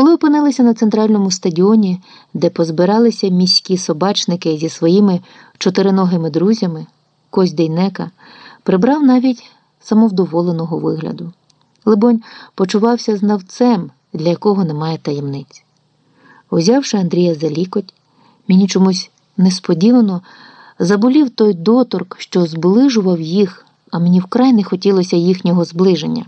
Коли опинилися на центральному стадіоні, де позбиралися міські собачники зі своїми чотириногими друзями, Кость Дейнека прибрав навіть самовдоволеного вигляду. Либонь, почувався знавцем, для якого немає таємниць. Узявши Андрія за лікоть, мені чомусь несподівано заболів той доторк, що зближував їх, а мені вкрай не хотілося їхнього зближення.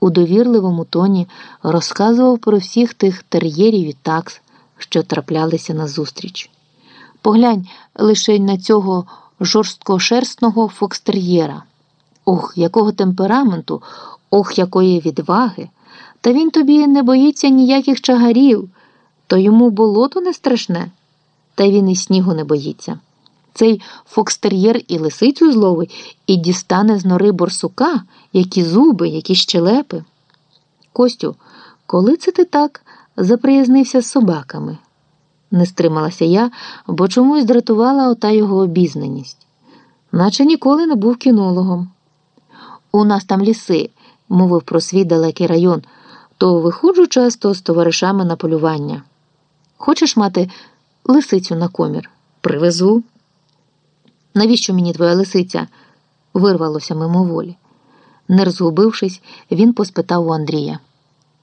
У довірливому тоні розказував про всіх тих тер'єрів і такс, що траплялися назустріч. Поглянь лише на цього жорсткошерстного фокстер'єра. Ох, якого темпераменту, ох, якої відваги! Та він тобі не боїться ніяких чагарів, то йому болото не страшне, та він і снігу не боїться. Цей фокстер'єр і лисицю зловить і дістане з нори борсука, які зуби, які щелепи. Костю, коли це ти так заприязнився з собаками? Не стрималася я, бо чомусь дратувала ота його обізнаність, наче ніколи не був кінологом. У нас там ліси, мовив про свій далекий район, то виходжу часто з товаришами на полювання. Хочеш мати лисицю на комір? Привезу. Навіщо мені твоя лисиця? вирвалося мимоволі. Не розгубившись, він поспитав у Андрія.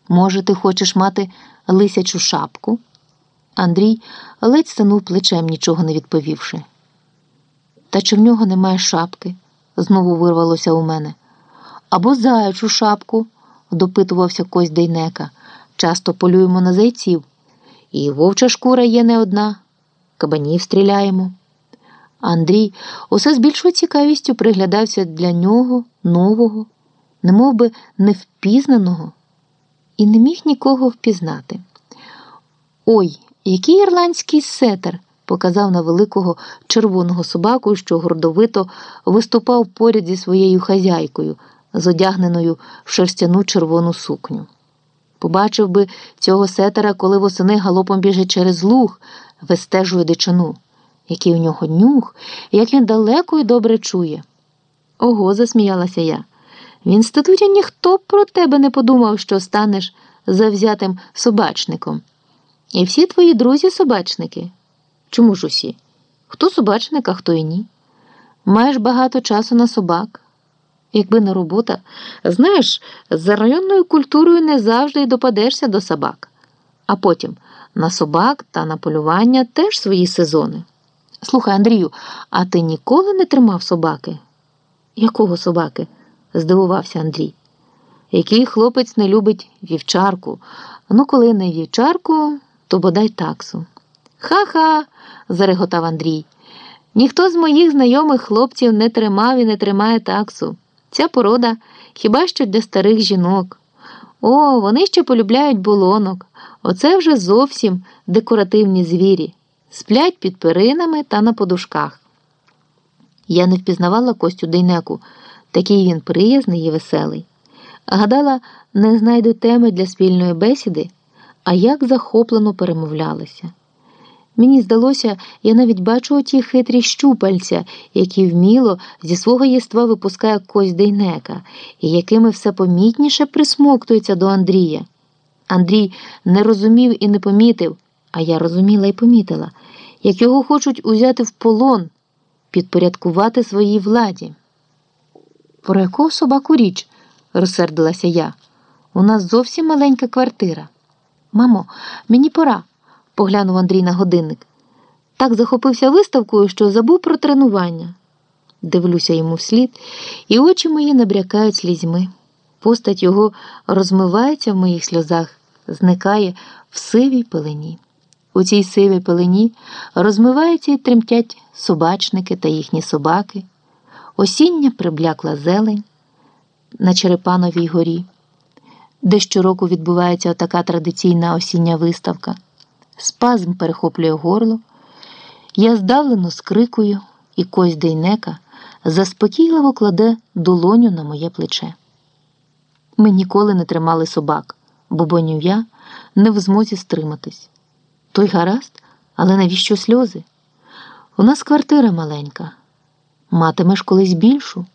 Може, ти хочеш мати лисячу шапку? Андрій ледь станув плечем, нічого не відповівши. Та чи в нього немає шапки? знову вирвалося у мене. Або заячу шапку, допитувався Кость Дейнека. Часто полюємо на зайців. І вовча шкура є не одна. Кабанів стріляємо. Андрій усе з більшою цікавістю приглядався для нього нового, немов би невпізнаного, і не міг нікого впізнати. Ой, який ірландський сетер! показав на великого червоного собаку, що гордовито виступав поряд зі своєю хазяйкою, зодягненою в шерстяну червону сукню. Побачив би цього сетера, коли восени галопом біжить через луг, вистежує дичину. Який у нього нюх, як він далеко і добре чує. Ого, засміялася я. В інституті ніхто б про тебе не подумав, що станеш завзятим собачником. І всі твої друзі собачники. Чому ж усі? Хто собачник, а хто і ні? Маєш багато часу на собак. Якби не робота, знаєш, за районною культурою не завжди й допадешся до собак. А потім на собак та на полювання теж свої сезони. Слухай, Андрію, а ти ніколи не тримав собаки? Якого собаки? здивувався Андрій. Який хлопець не любить вівчарку. Ну, коли не вівчарку, то бодай таксу. Ха-ха, зареготав Андрій. Ніхто з моїх знайомих хлопців не тримав і не тримає таксу. Ця порода хіба що для старих жінок. О, вони ще полюбляють болонок. Оце вже зовсім декоративні звірі. Сплять під перинами та на подушках. Я не впізнавала Костю Дейнеку, такий він приязний і веселий. Гадала, не знайду теми для спільної бесіди, а як захоплено перемовлялися. Мені здалося, я навіть бачу оті хитрі щупальця, які вміло зі свого єства випускає кость Дейнека, і якими все помітніше присмоктується до Андрія. Андрій не розумів і не помітив, а я розуміла і помітила, як його хочуть узяти в полон, підпорядкувати своїй владі. Про якого собаку річ? розсердилася я. У нас зовсім маленька квартира. Мамо, мені пора поглянув Андрій на годинник. Так захопився виставкою, що забув про тренування. Дивлюся йому вслід, і очі мої набрякають слізьми. Постать його розмивається в моїх сльозах, зникає в сивій пелені. У цій сивій пелені розмиваються і тремтять собачники та їхні собаки. Осіння приблякла зелень на Черепановій горі, де щороку відбувається така традиційна осіння виставка. Спазм перехоплює горло. Я здавлено скрикую, і кость Дейнека заспокійливо кладе долоню на моє плече. Ми ніколи не тримали собак, бубонів я не в змозі стриматись. Той гаразд, але навіщо сльози? У нас квартира маленька. Матимеш колись більшу.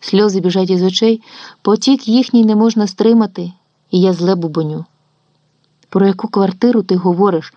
Сльози біжать із очей, потік їхній не можна стримати, і я зле бубоню. Про яку квартиру ти говориш?